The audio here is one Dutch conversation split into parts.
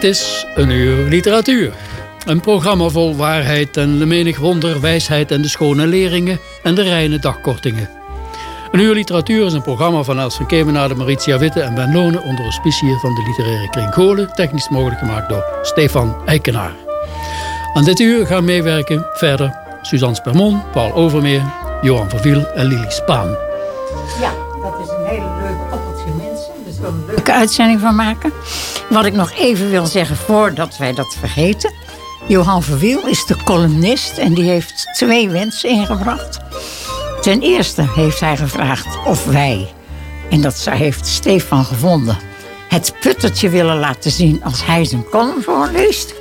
Dit is een uur literatuur. Een programma vol waarheid en menig wonder, wijsheid en de schone leringen en de reine dagkortingen. Een uur literatuur is een programma van Els van Kemenade, Maritia Witte en Ben Lonen onder auspiciën van de literaire kring Golen, technisch mogelijk gemaakt door Stefan Eikenaar. Aan dit uur gaan meewerken verder Suzanne Spermon, Paul Overmeer, Johan Verviel en Lili Spaan. Ja, dat is een hele leuke appeltje mensen. Dus we een leuke uitzending van maken. Wat ik nog even wil zeggen voordat wij dat vergeten. Johan Verwiel is de columnist en die heeft twee wensen ingebracht. Ten eerste heeft hij gevraagd of wij, en dat heeft Stefan gevonden, het puttertje willen laten zien als hij zijn column voorleest.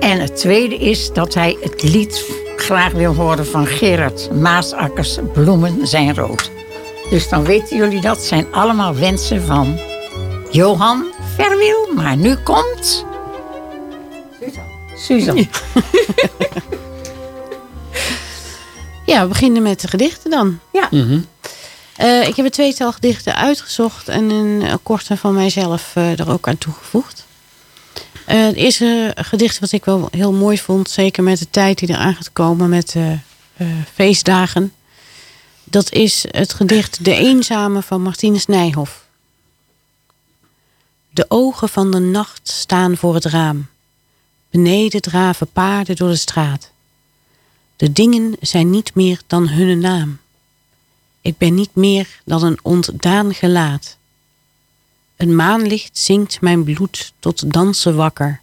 En het tweede is dat hij het lied graag wil horen van Gerard Maasakkers, Bloemen zijn rood. Dus dan weten jullie dat zijn allemaal wensen van Johan Verwiel. Maar nu komt... Suzanne. Suzanne. Ja, we beginnen met de gedichten dan. Ja. Eh, ik heb een tweetal gedichten uitgezocht en een korte van mijzelf eh, er ook aan toegevoegd. Eh, het eerste gedicht wat ik wel heel mooi vond, zeker met de tijd die eraan gaat komen met de feestdagen. Dat is het gedicht De Eenzame van Martinus Nijhoff. De ogen van de nacht staan voor het raam. Beneden draven paarden door de straat. De dingen zijn niet meer dan hun naam. Ik ben niet meer dan een ontdaan gelaat. Een maanlicht zingt mijn bloed tot dansen wakker.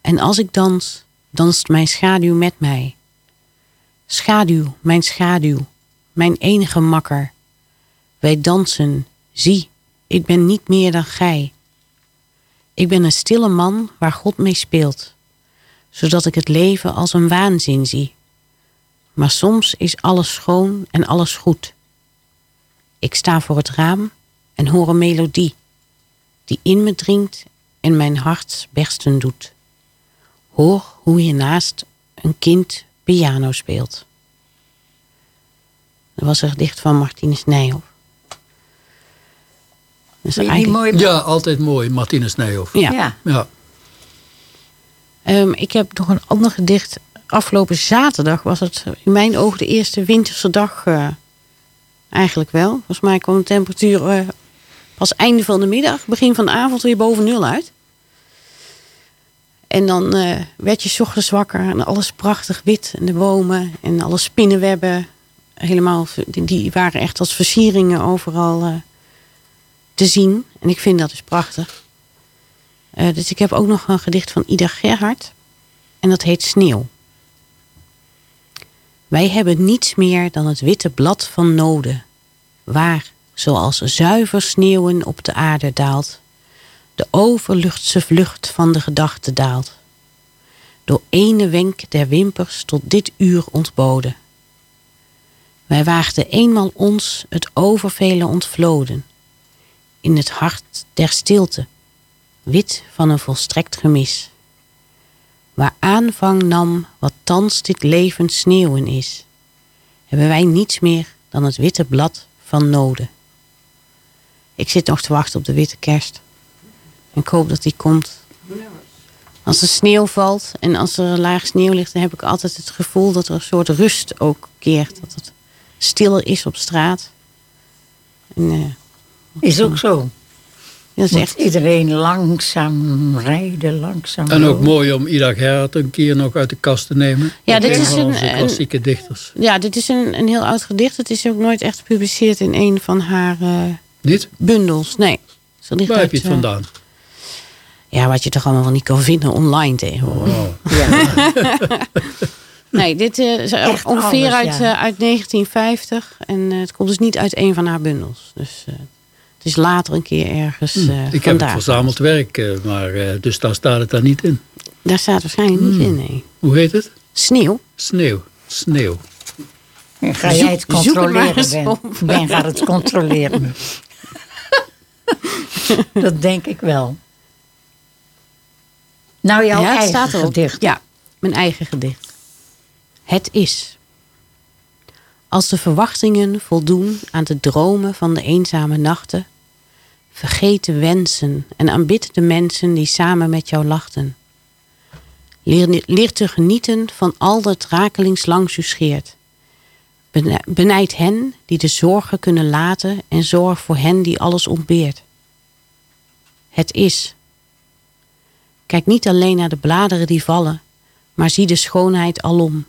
En als ik dans, danst mijn schaduw met mij. Schaduw, mijn schaduw, mijn enige makker. Wij dansen, zie, ik ben niet meer dan gij. Ik ben een stille man waar God mee speelt, zodat ik het leven als een waanzin zie. Maar soms is alles schoon en alles goed. Ik sta voor het raam en hoor een melodie, die in me dringt en mijn hart bersten doet. Hoor hoe hiernaast een kind piano speelt. Dat was een gedicht van Martinus Nijhoff. Dat is eigenlijk- mooi? Ja, altijd mooi, Martinus Nijhoff. Ja. Ja. Ja. Ehm, ik heb nog een ander gedicht. Afgelopen zaterdag was het in mijn ogen de eerste winterse dag. eh, eigenlijk wel. Volgens mij kwam de temperatuur eh, pas einde van de middag, begin van de avond weer boven nul uit. En dan eh, werd je ochtends wakker en alles prachtig wit. En de bomen en alle spinnenwebben. Helemaal, die- waren echt als versieringen overal te zien. En ik vind dat dus prachtig. Dus ik heb ook nog een gedicht van Ida Gerhard. En dat heet Sneeuw. Wij hebben niets meer dan het witte blad van noden. Waar, zoals zuiver sneeuwen op de aarde daalt, de overluchtse vlucht van de gedachte daalt. Door ene wenk der wimpers tot dit uur ontboden. Wij waagden eenmaal ons het overvele ontvloden. In het hart der stilte, wit van een volstrekt gemis. Waar aanvang nam wat thans dit leven sneeuwen is, hebben wij niets meer dan het witte blad van noden. Ik zit nog te wachten op de witte kerst. En ik hoop dat die komt. Als er sneeuw valt en als er laag sneeuw ligt, dan heb ik altijd het gevoel dat er een soort rust ook keert. Dat het stiller is op straat. En, eh, Is ook zo. Moet echt iedereen langzaam rijden, langzaam En ook mooi om Ida Gerhard een keer nog uit de kast te nemen. Ja, dit een is van een- onze een- klassieke dichters. Ja, dit is een, een heel oud gedicht. Het is ook nooit echt gepubliceerd in een van haar eh, Niet? bundels. Nee. Ze ligt Waar heb je het eh, vandaan? ja, wat je toch allemaal wel niet kan vinden online tegenwoordig. Oh. Ja. Nee, dit eh, is Echt ongeveer alles, uit, ja. uit 1950. En het komt dus niet uit een van haar bundels. Dus eh, het is later een keer ergens eh Hm, ik heb het verzameld werk, eh, maar eh, dus daar staat het daar niet in. Daar staat waarschijnlijk Hmm. niet in, nee. Hoe heet het? Sneeuw. Sneeuw. Sneeuw. Ga jij het controleren, Ben? Ben gaat het controleren. dat denk ik wel. Nou, jouw ja, eigen staat gedicht. Ja, mijn eigen gedicht. Het is. Als de verwachtingen voldoen aan de dromen van de eenzame nachten, vergeten wensen en aanbid de mensen die samen met jou lachten. Leer, leer te genieten van al dat rakelings langs u scheert. Benijd hen die de zorgen kunnen laten en zorg voor hen die alles ontbeert. Het is. Kijk niet alleen naar de bladeren die vallen, maar zie de schoonheid alom.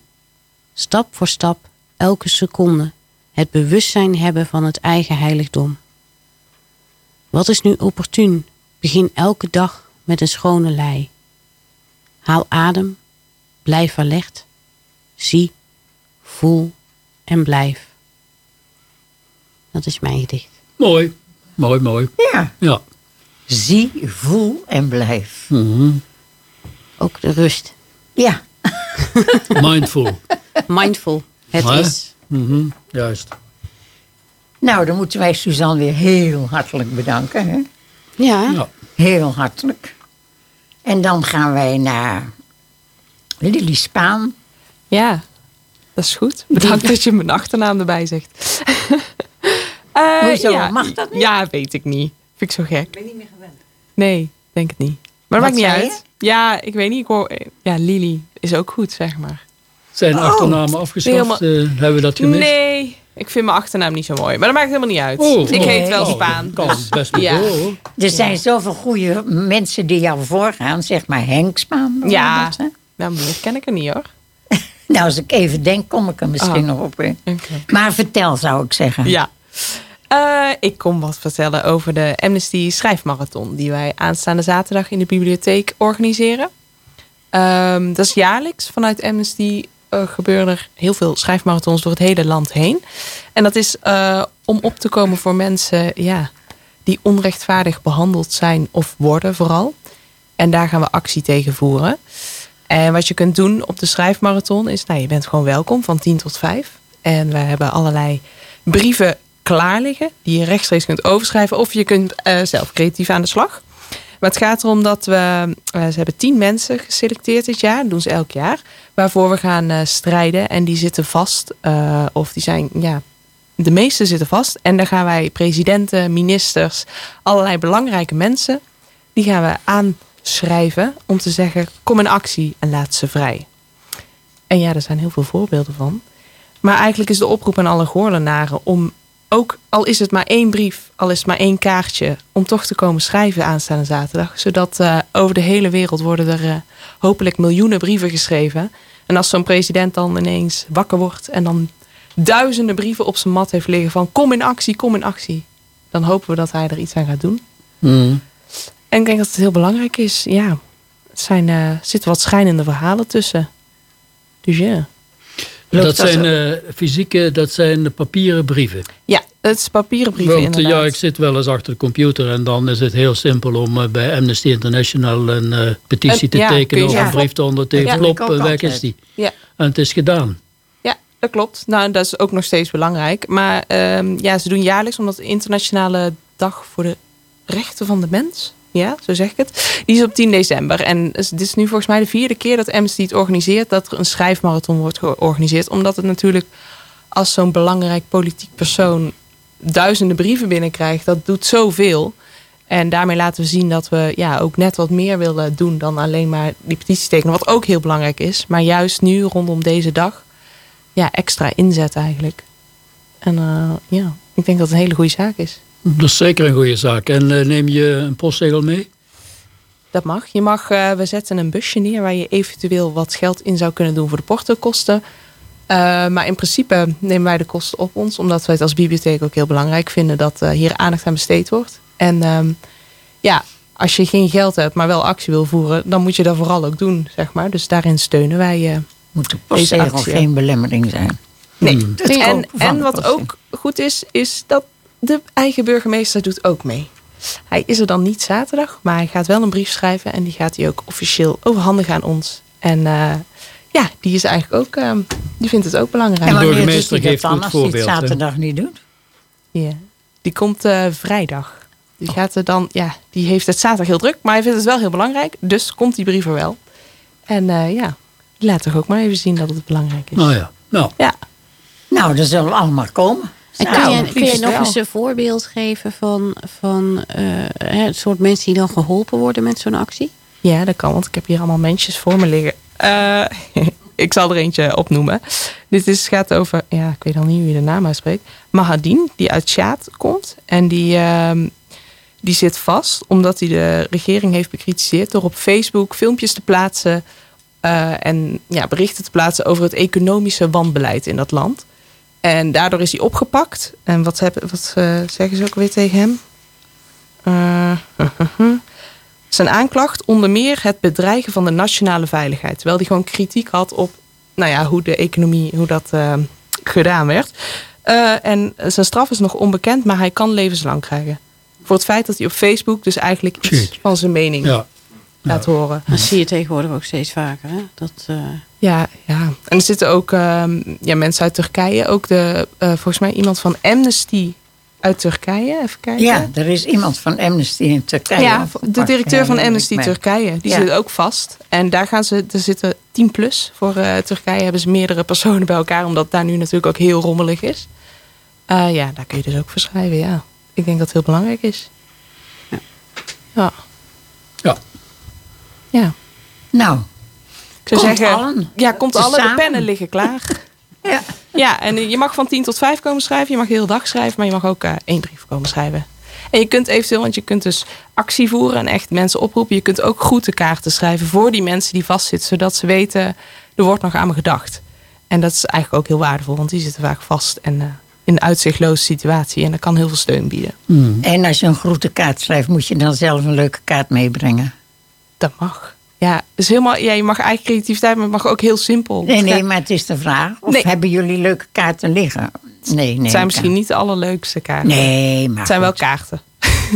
Stap voor stap, elke seconde, het bewustzijn hebben van het eigen heiligdom. Wat is nu opportun? Begin elke dag met een schone lei. Haal adem, blijf alert, zie, voel en blijf. Dat is mijn gedicht. Mooi, mooi, mooi. Ja. Ja. Zie, voel en blijf. Mhm. Ook de rust. Ja. Mindful. Mindful. Het Maar- is. Mhm, Juist. Nou, dan moeten wij Suzanne weer heel hartelijk bedanken. Hè? Ja, Ja. Heel hartelijk. En dan gaan wij naar Lily Spaan. Ja, dat is goed. Bedankt dat je mijn achternaam erbij zegt. Eh, Hoezo? Mag dat niet? Ja, weet ik niet. Vind ik zo gek. Ik ben niet meer gewend. Nee, denk het niet. Maar dat Wat maakt niet uit. Ja, ik weet niet. Ik hoor, ja, Lily is ook goed, zeg maar. Zijn Oh. achternamen afgeschaft? Helemaal- eh, hebben we dat gemist? Nee, ik vind mijn achternaam niet zo mooi. Maar dat maakt helemaal niet uit. Oh, ik oh, heet wel oh, Spaan. Kan dus- best wel ja. hoor. Er zijn zoveel goede mensen die jou voorgaan. Zeg maar Henk Spaan. Ja. bijvoorbeeld, Nou, meer ken ik er niet hoor. Nou, als ik even denk, kom ik er misschien Oh. nog op. hè. Oké. Maar vertel, zou ik zeggen. Ja. Eh, ik kom wat vertellen over de Amnesty Schrijfmarathon. Die wij aanstaande zaterdag in de bibliotheek organiseren. Ehm, dat is jaarlijks. Vanuit Amnesty eh, gebeuren er heel veel schrijfmarathons door het hele land heen. En dat is eh, om op te komen voor mensen ja, die onrechtvaardig behandeld zijn of worden vooral. En daar gaan we actie tegen voeren. En wat je kunt doen op de schrijfmarathon is, nou, je bent gewoon welkom van 10 tot 5. En we hebben allerlei brieven klaar liggen die je rechtstreeks kunt overschrijven. Of je kunt eh, zelf creatief aan de slag. Maar het gaat erom dat we, eh, ze hebben tien mensen geselecteerd dit jaar, dat doen ze elk jaar, waarvoor we gaan eh, strijden. En die zitten vast, eh, of die zijn, ja, de meeste zitten vast. En daar gaan wij presidenten, ministers, allerlei belangrijke mensen, die gaan we aanschrijven om te zeggen, kom in actie en laat ze vrij. En ja, er zijn heel veel voorbeelden van. Maar eigenlijk is de oproep aan alle Goorlenaren om ook, al is het maar één brief, al is het maar één kaartje, om toch te komen schrijven aanstaande zaterdag. Zodat eh, over de hele wereld worden er eh, hopelijk miljoenen brieven geschreven. En als zo'n president dan ineens wakker wordt en dan duizenden brieven op zijn mat heeft liggen van kom in actie, kom in actie. Dan hopen we dat hij er iets aan gaat doen. Mhm. En ik denk dat het heel belangrijk is, ja, er zijn, eh, zitten wat schijnende verhalen tussen. Dus ja. Dat zijn eh, fysieke, dat zijn papieren brieven. Ja, het is papieren brieven Want eh, inderdaad. ja, ik zit wel eens achter de computer en dan is het heel simpel om eh, bij Amnesty International een petitie En- te ja, tekenen of een brief te ondertekenen. Plop, weg altijd. is die. Ja. En het is gedaan. Ja, dat klopt. Nou, dat is ook nog steeds belangrijk. Maar ehm, ja, ze doen jaarlijks, omdat de internationale dag voor de rechten van de mens, ja, zo zeg ik het, die is op 10 december. En dit is nu volgens mij de vierde keer dat Amnesty het organiseert, dat er een schrijfmarathon wordt georganiseerd. Omdat het natuurlijk als zo'n belangrijk politiek persoon duizenden brieven binnenkrijgt, dat doet zoveel. En daarmee laten we zien dat we ja, ook net wat meer willen doen dan alleen maar die petitie tekenen. Wat ook heel belangrijk is. Maar juist nu, rondom deze dag, ja, extra inzet eigenlijk. En eh, ja, ik denk dat het een hele goede zaak is. Dat is zeker een goede zaak. En eh, neem je een postzegel mee? Dat mag. Je mag, eh, we zetten een busje neer waar je eventueel wat geld in zou kunnen doen voor de portokosten. Eh, maar in principe nemen wij de kosten op ons, omdat wij het als bibliotheek ook heel belangrijk vinden dat eh, hier aandacht aan besteed wordt. En ehm, ja, als je geen geld hebt, maar wel actie wil voeren, dan moet je dat vooral ook doen, zeg maar. Dus daarin steunen wij. eh, Moet de postzegel geen belemmering zijn. Nee. Hmm. En, en wat ook goed is, is dat de eigen burgemeester doet ook mee. Hij is er dan niet zaterdag, maar hij gaat wel een brief schrijven en die gaat hij ook officieel overhandigen aan ons. En eh, ja, die is eigenlijk ook, eh, die vindt het ook belangrijk. En wanneer burgemeester geeft dat dan goed als hij het voorbeeld, zaterdag niet doet? Ja. Die komt eh, vrijdag. Die, gaat er dan, ja, die heeft het zaterdag heel druk, maar hij vindt het wel heel belangrijk. Dus komt die brief er wel. En uh, ja, laat toch ook maar even zien dat het belangrijk is. Nou ja, nou. Ja. Nou, dat zullen we allemaal komen. En kun, je, kun je nog eens een voorbeeld geven van, van uh, het soort mensen die dan geholpen worden met zo'n actie? Ja, dat kan, want ik heb hier allemaal mensjes voor me liggen. Uh, ik zal er eentje opnoemen. Dit is, gaat over, ja, ik weet al niet hoe je de naam uitspreekt. Mahadin, die uit Sjaad komt. En die, uh, die zit vast omdat hij de regering heeft bekritiseerd door op Facebook filmpjes te plaatsen. Uh, en ja, berichten te plaatsen over het economische wanbeleid in dat land. En daardoor is hij opgepakt. En wat, heb, wat uh, zeggen ze ook weer tegen hem? Uh, zijn aanklacht onder meer het bedreigen van de nationale veiligheid. Terwijl hij gewoon kritiek had op nou ja, hoe de economie, hoe dat uh, gedaan werd. Uh, en zijn straf is nog onbekend, maar hij kan levenslang krijgen. Voor het feit dat hij op Facebook dus eigenlijk iets van zijn mening ja. laat ja. horen. Dat zie je tegenwoordig ook steeds vaker. Hè? Dat, uh... Ja, ja. En er zitten ook ehm, ja, mensen uit Turkije. Ook de, volgens mij iemand van Amnesty uit Turkije. Even kijken. Ja, er is iemand van Amnesty in Turkije. Ja, de directeur van Amnesty Turkije. Die ja. zit ook vast. En daar gaan ze, er zitten 10 plus voor uh, Turkije. Hebben ze meerdere personen bij elkaar. Omdat daar nu natuurlijk ook heel rommelig is. Uh, ja, daar kun je dus ook verschrijven. Ja, ik denk dat het heel belangrijk is. Ja. Ja. ja. Nou, komt zeggen, allen ja, komt alle de pennen liggen klaar. Ja. Ja, en je mag van 10 tot 5 komen schrijven. Je mag de hele dag schrijven, maar je mag ook uh, één brief komen schrijven. En je kunt eventueel, want je kunt dus actie voeren en echt mensen oproepen. Je kunt ook groetekaarten schrijven voor die mensen die vastzitten. Zodat ze weten, er wordt nog aan me gedacht. En dat is eigenlijk ook heel waardevol, want die zitten vaak vast en uh, in een uitzichtloze situatie. En dat kan heel veel steun bieden. Mm. En als je een groetekaart schrijft, moet je dan zelf een leuke kaart meebrengen? Dat mag. Ja, dus helemaal, ja, je mag eigen creativiteit, maar het mag ook heel simpel. Nee, nee, maar het is de vraag. Of nee. hebben jullie leuke kaarten liggen? Nee, nee. Het zijn misschien niet de allerleukste kaarten. Nee, maar Het zijn goed. wel kaarten.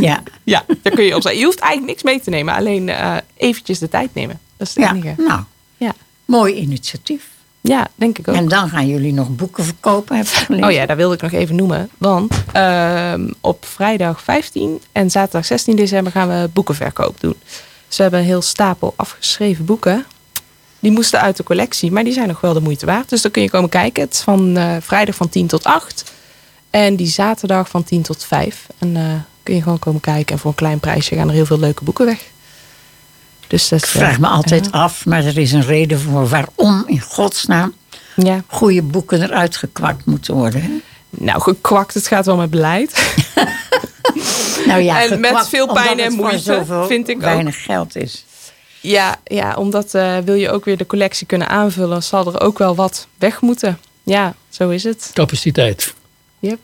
Ja. ja, daar kun je op zijn. Je hoeft eigenlijk niks mee te nemen, alleen uh, eventjes de tijd nemen. Dat is het ja. enige. Nou, ja. mooi initiatief. Ja, denk ik ook. En dan gaan jullie nog boeken verkopen, heb ik gelezen. Oh ja, daar wilde ik nog even noemen. Want uh, op vrijdag 15 en zaterdag 16 december gaan we boekenverkoop doen. Ze hebben een heel stapel afgeschreven boeken. Die moesten uit de collectie, maar die zijn nog wel de moeite waard. Dus dan kun je komen kijken. Het is van uh, vrijdag van 10 tot 8. En die zaterdag van 10 tot 5. En uh, kun je gewoon komen kijken. En voor een klein prijsje gaan er heel veel leuke boeken weg. Dus dat, ik vraag me altijd af, maar er is een reden voor waarom in godsnaam ja. goede boeken eruit gekwakt moeten worden. Hè? Nou, gekwakt, het gaat wel met beleid. nou ja, en met veel pijn omdat en moeite, vind ik ook. weinig geld is. Ja, ja omdat uh, wil je ook weer de collectie kunnen aanvullen, zal er ook wel wat weg moeten. Ja, zo is het. Capaciteit. Yep.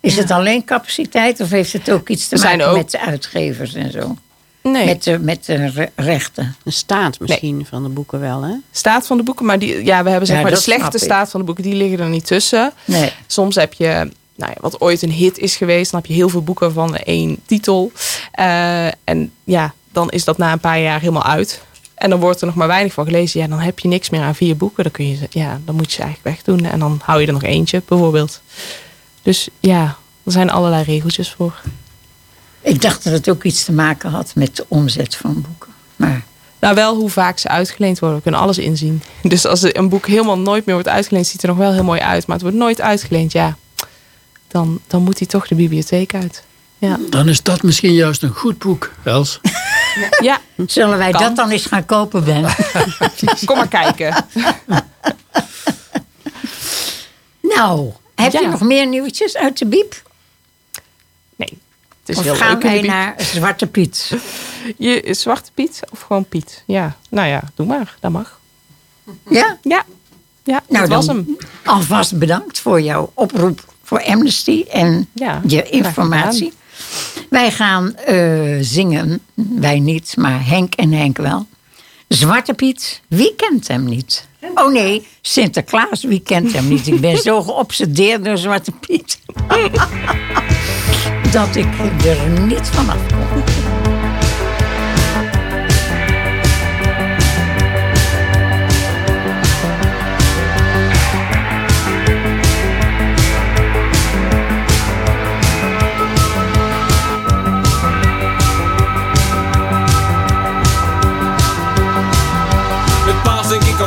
Is het alleen capaciteit of heeft het ook iets te zijn maken ook- met de uitgevers en zo? Nee, Met, de, met de re- rechten? De staat misschien van de boeken wel, hè? staat van de boeken, maar die, ja, we hebben zeg Ja, maar de slechte staat van de boeken, die liggen er niet tussen. Nee. Soms heb je, nou ja, wat ooit een hit is geweest, dan heb je heel veel boeken van één titel. Eh, en ja, dan is dat na een paar jaar helemaal uit. En dan wordt er nog maar weinig van gelezen. Ja, dan heb je niks meer aan vier boeken. Dan, kun je, ja, dan moet je ze eigenlijk wegdoen. En dan hou je er nog eentje, bijvoorbeeld. Dus ja, er zijn allerlei regeltjes voor. Ik dacht dat het ook iets te maken had met de omzet van boeken. Maar Nou, wel hoe vaak ze uitgeleend worden. We kunnen alles inzien. Dus als een boek helemaal nooit meer wordt uitgeleend, ziet het er nog wel heel mooi uit. Maar het wordt nooit uitgeleend, ja. Dan, dan moet hij toch de bibliotheek uit. Ja, Dan is dat misschien juist een goed boek, Els. ja zullen wij Kan. dat dan eens gaan kopen, Ben? kom maar kijken. nou, heb je nog meer nieuwtjes uit de biep? Nee, het is Of heel gaan leuk wij naar Zwarte Piet? Je, is Zwarte Piet of gewoon Piet? Ja, nou ja, doe maar. Dat mag. Ja? Ja, ja Nou, dat was dan hem. alvast bedankt voor jouw oproep voor Amnesty en Ja, je informatie. Wij gaan eh, zingen, wij niet, maar Henk en Henk wel. Zwarte Piet, wie kent hem niet? Oh nee, Sinterklaas, wie kent hem niet? Ik ben zo geobsedeerd door Zwarte Piet. dat ik er niet van afkom.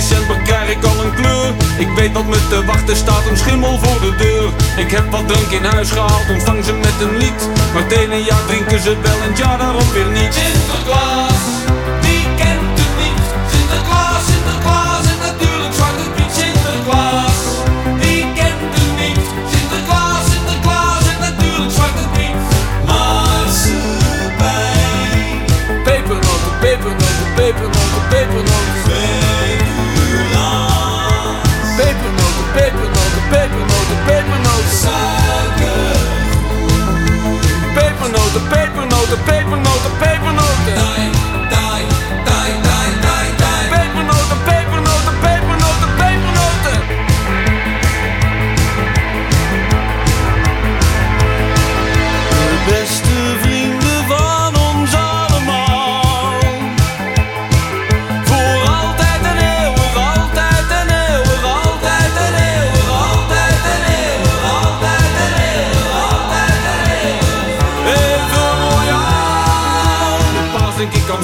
december krijg ik al een kleur. Ik weet wat me te wachten staat, een schimmel voor de deur. Ik heb wat drank in huis gehaald, ontvang ze met een lied. Maar het ene jaar drinken ze wel en het jaar daarop weer niet. Sinterklaas, wie kent het niet? Sinterklaas, Sinterklaas en natuurlijk Zwarte Piet. Sinterklaas, wie kent het Pepernoten, pepernoten,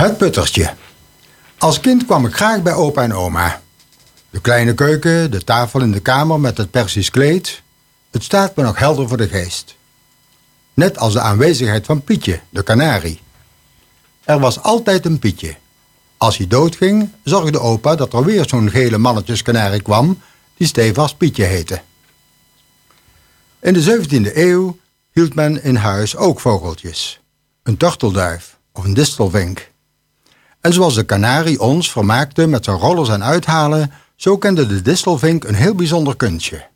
Het puttertje. Als kind kwam ik graag bij opa en oma. De kleine keuken, de tafel in de kamer met het persisch kleed. Het staat me nog helder voor de geest. Net als de aanwezigheid van Pietje, de kanarie. Er was altijd een Pietje. Als hij doodging, zorgde opa dat er weer zo'n gele mannetjeskanarie kwam... die stevast Pietje heette. In de 17e eeuw hield men in huis ook vogeltjes. Een tortelduif of een distelvink. En zoals de kanarie ons vermaakte met zijn rollers en uithalen... zo kende de distelvink een heel bijzonder kunstje.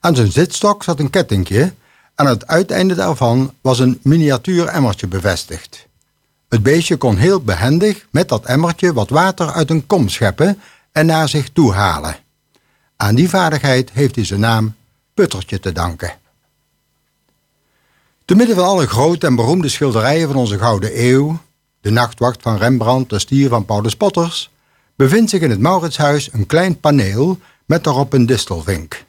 Aan zijn zitstok zat een kettingje... aan het uiteinde daarvan was een miniatuur emmertje bevestigd. Het beestje kon heel behendig met dat emmertje wat water uit een kom scheppen... en naar zich toe halen. Aan die vaardigheid heeft hij zijn naam Puttertje te danken. Te midden van alle grote en beroemde schilderijen van onze Gouden Eeuw... de nachtwacht van Rembrandt, de stier van Paulus Potters... bevindt zich in het Mauritshuis een klein paneel met daarop een distelvink.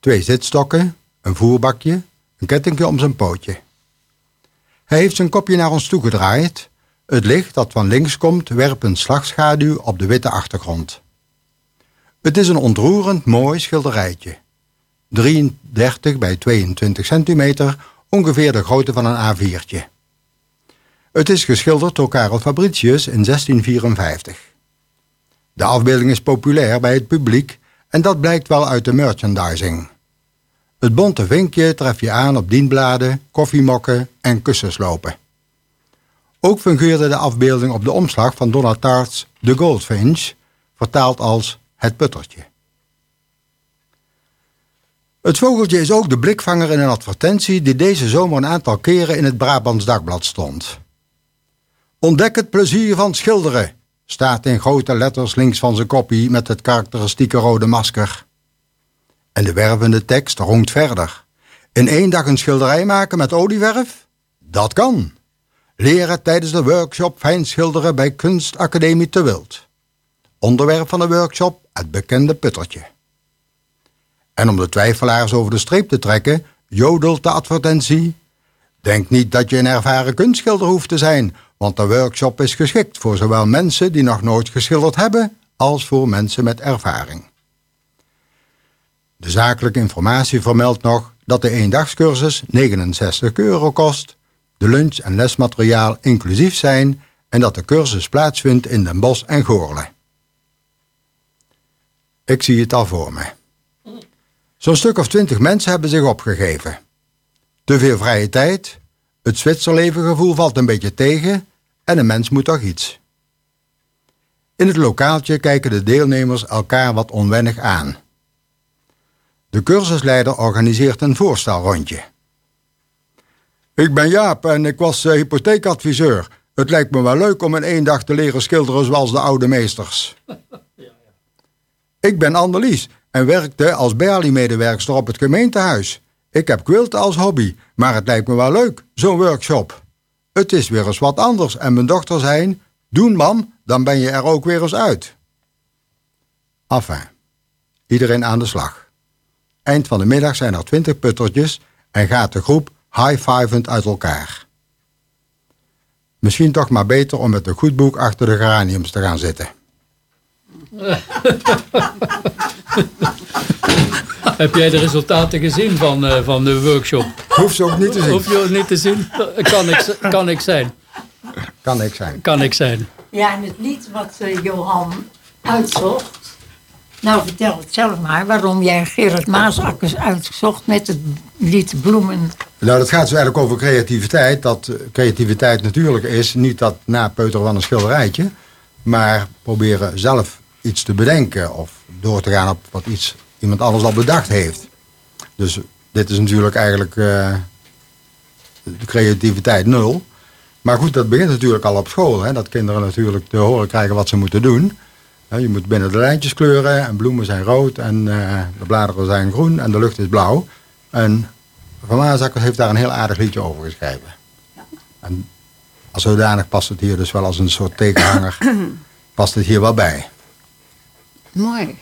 Twee zitstokken, een voerbakje, een kettingje om zijn pootje. Hij heeft zijn kopje naar ons toegedraaid. Het licht dat van links komt werpt een slagschaduw op de witte achtergrond. Het is een ontroerend mooi schilderijtje. 33 bij 22 centimeter, ongeveer de grootte van een A4'tje. Het is geschilderd door Karel Fabricius in 1654. De afbeelding is populair bij het publiek en dat blijkt wel uit de merchandising. Het bonte vinkje tref je aan op dienbladen, koffiemokken en kussenslopen. Ook fungeerde de afbeelding op de omslag van Donald Tart's The Goldfinch, vertaald als het puttertje. Het vogeltje is ook de blikvanger in een advertentie die deze zomer een aantal keren in het Brabants Dagblad stond. Ontdek het plezier van schilderen, staat in grote letters links van zijn kopie met het karakteristieke rode masker. En de wervende tekst rongt verder. In één dag een schilderij maken met olieverf? Dat kan. Leren tijdens de workshop fijn schilderen bij Kunstacademie te Wild. Onderwerp van de workshop het bekende puttertje. En om de twijfelaars over de streep te trekken, jodelt de advertentie. Denk niet dat je een ervaren kunstschilder hoeft te zijn, want de workshop is geschikt voor zowel mensen die nog nooit geschilderd hebben, als voor mensen met ervaring. De zakelijke informatie vermeldt nog dat de eendagscursus 69 euro kost, de lunch en lesmateriaal inclusief zijn en dat de cursus plaatsvindt in Den Bosch en Goorle. Ik zie het al voor me. Zo'n stuk of twintig mensen hebben zich opgegeven. Te veel vrije tijd, het Zwitserlevengevoel valt een beetje tegen en een mens moet toch iets. In het lokaaltje kijken de deelnemers elkaar wat onwennig aan. De cursusleider organiseert een voorstelrondje. Ik ben Jaap en ik was eh, hypotheekadviseur. Het lijkt me wel leuk om in één dag te leren schilderen zoals de oude meesters. Ik ben Annelies en werkte als Berlie-medewerkster op het gemeentehuis. Ik heb quilten als hobby, maar het lijkt me wel leuk, zo'n workshop. Het is weer eens wat anders en mijn dochter zei... Doen mam, dan ben je er ook weer eens uit. Enfin, iedereen aan de slag. Eind van de middag zijn er twintig puttertjes... en gaat de groep high-fivend uit elkaar. Misschien toch maar beter om met een goed boek achter de geraniums te gaan zitten. Heb jij de resultaten gezien van, eh, van de workshop? Hoeft ze ook niet te zien. Hoef je het niet te zien? Kan ik, kan ik zijn. Kan ik zijn. Kan ik zijn. Ja, en het lied wat eh, Johan uitzocht. Nou, vertel het zelf maar waarom jij Gerard Maasakkers uitzocht met het lied Bloemen. Nou, dat gaat zo eigenlijk over creativiteit. Dat eh, creativiteit natuurlijk is niet dat napeuteren van een schilderijtje. Maar proberen zelf iets te bedenken. Of door te gaan op wat iets, iemand anders al bedacht heeft. Dus dit is natuurlijk eigenlijk eh, de creativiteit nul. Maar goed, dat begint natuurlijk al op school. Hè? Dat kinderen natuurlijk te horen krijgen wat ze moeten doen. Je moet binnen de lijntjes kleuren en bloemen zijn rood en eh, de bladeren zijn groen en de lucht is blauw. En Van Maasakkers heeft daar een heel aardig liedje over geschreven. En als zodanig past het hier dus wel als een soort tegenhanger, past het hier wel bij. Mooi.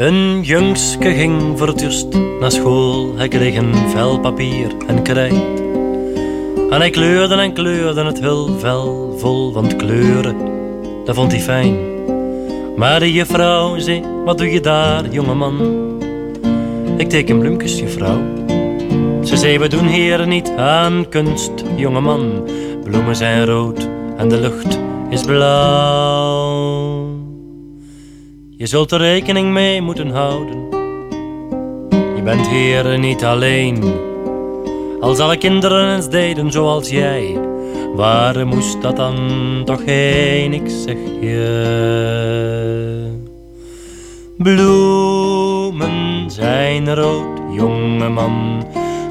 Een jongske ging voor het naar school. Hij kreeg een vel papier en krijt. En hij kleurde en kleurde het heel vel vol, want kleuren, dat vond hij fijn. Maar de juffrouw zei, wat doe je daar, jongeman? Ik teken bloemkes, juffrouw. Ze zei, we doen hier niet aan kunst, jongeman. Bloemen zijn rood en de lucht is blauw. Je zult er rekening mee moeten houden. Je bent hier niet alleen. Als alle kinderen eens deden zoals jij, waar moest dat dan toch heen? Ik zeg je. Bloemen zijn rood, jongeman.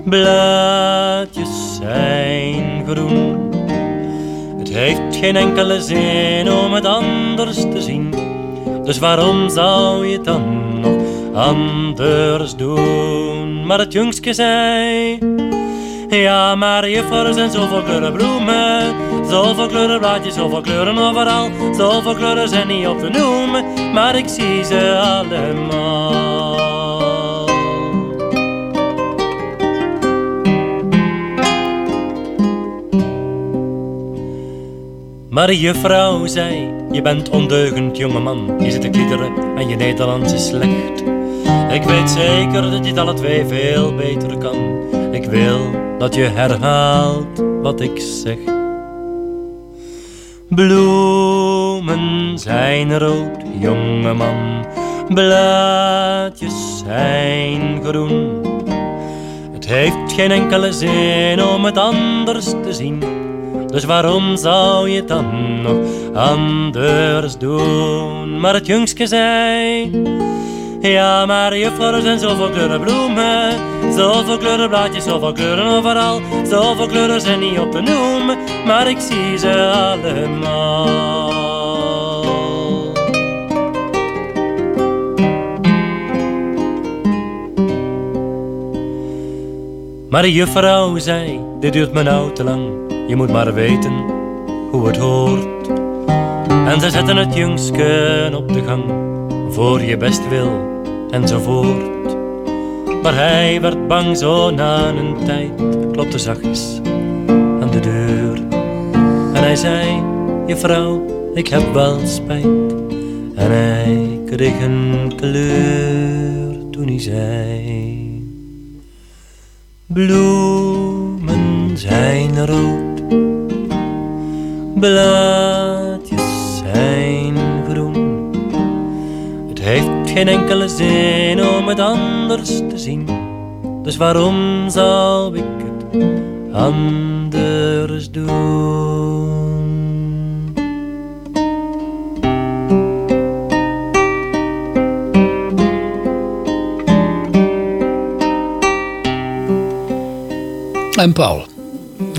Blaadjes zijn groen. Het heeft geen enkele zin om het anders te zien. Dus waarom zou je het dan nog anders doen? Maar het jongske zei... Ja, maar juffrouw zijn zoveel kleuren bloemen. Zoveel kleuren blaadjes, zoveel kleuren overal. Zoveel kleuren zijn niet op te noemen. Maar ik zie ze allemaal. Maar juffrouw zei, je bent ondeugend jongeman. Je zit te kliederen en je Nederlands is slecht. Ik weet zeker dat je het alle twee veel beter kan. Ik wil dat je herhaalt wat ik zeg. Bloemen zijn rood, jongeman. Blaadjes zijn groen. Het heeft geen enkele zin om het anders te zien. Dus waarom zou je het dan nog anders doen? Maar het jongske zei... Ja, maar juffrouw zijn zoveel kleuren bloemen. Zoveel kleuren blaadjes, zoveel kleuren overal. Zoveel kleuren zijn niet op te noemen. Maar ik zie ze allemaal. Maar de juffrouw zei, dit duurt me nou te lang. Je moet maar weten hoe het hoort. En ze zetten het jongske op de gang. Voor je best wil, enzovoort. Maar hij werd bang zo na een tijd. Klopte zachtjes aan de deur. En hij zei, juffrouw, ik heb wel spijt. En hij kreeg een kleur toen hij zei... Bloemen zijn rood, blaadjes zijn groen. Het heeft geen enkele zin om het anders te zien. Dus waarom zou ik het anders doen? En Paul,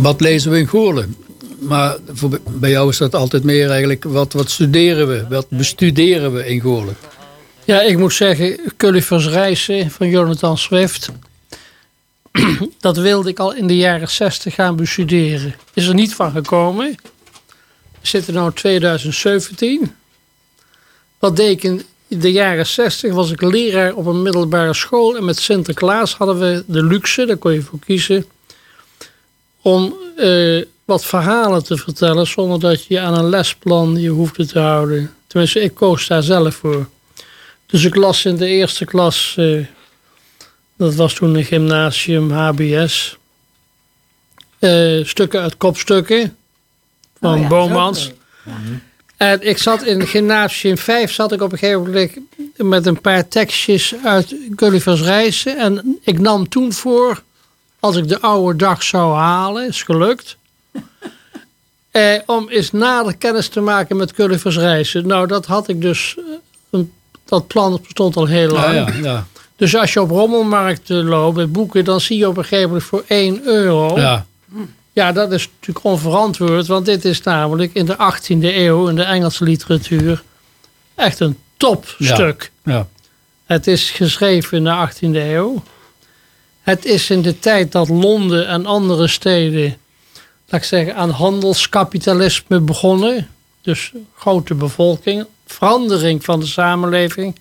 wat lezen we in Goorlen? Maar voor, bij jou is dat altijd meer eigenlijk, wat, wat studeren we? Wat bestuderen we in Goorlen? Ja, ik moet zeggen, Cullifers Reizen van Jonathan Swift. dat wilde ik al in de jaren 60 gaan bestuderen. Is er niet van gekomen. We zitten nu in 2017. Wat deed ik in de jaren 60? Was ik leraar op een middelbare school. En met Sinterklaas hadden we de luxe, daar kon je voor kiezen. Om eh, wat verhalen te vertellen zonder dat je aan een lesplan je hoefde te houden. Tenminste, ik koos daar zelf voor. Dus ik las in de eerste klas, eh, dat was toen een gymnasium, HBS, eh, stukken uit kopstukken van Oh ja, ook En ik zat in gymnasium 5, zat ik op een gegeven moment met een paar tekstjes uit Gullivers Reizen. En ik nam toen voor, als ik de oude dag zou halen, is gelukt. Eh, om eens nader kennis te maken met Gullivers Reizen. Nou, dat had ik dus, eh, een- dat plan bestond al heel lang. Ja, ja, ja. Dus als je op rommelmarkten loopt met boeken, dan zie je op een gegeven moment voor 1 euro. ja. Ja, dat is natuurlijk onverantwoord, want dit is namelijk in de 18e eeuw in de Engelse literatuur echt een topstuk. ja. Het is geschreven in de 18e eeuw. Het is in de tijd dat Londen en andere steden, laat ik zeggen, aan handelskapitalisme begonnen. Dus grote bevolking, verandering van de samenleving.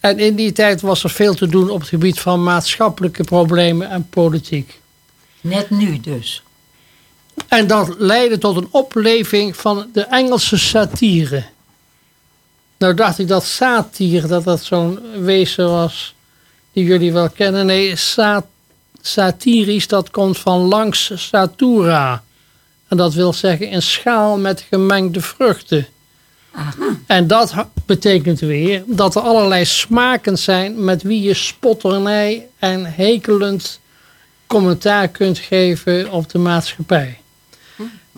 En in die tijd was er veel te doen op het gebied van maatschappelijke problemen en politiek. Net nu dus. En dat leidde tot een opleving van de Engelse satire. Nou dacht ik dat satire, dat dat zo'n wezen was die jullie wel kennen. Nee, sa satirisch, dat komt van langs satura. En dat wil zeggen een schaal met gemengde vruchten. En dat betekent weer dat er allerlei smaken zijn met wie je spotternij en hekelend commentaar kunt geven op de maatschappij.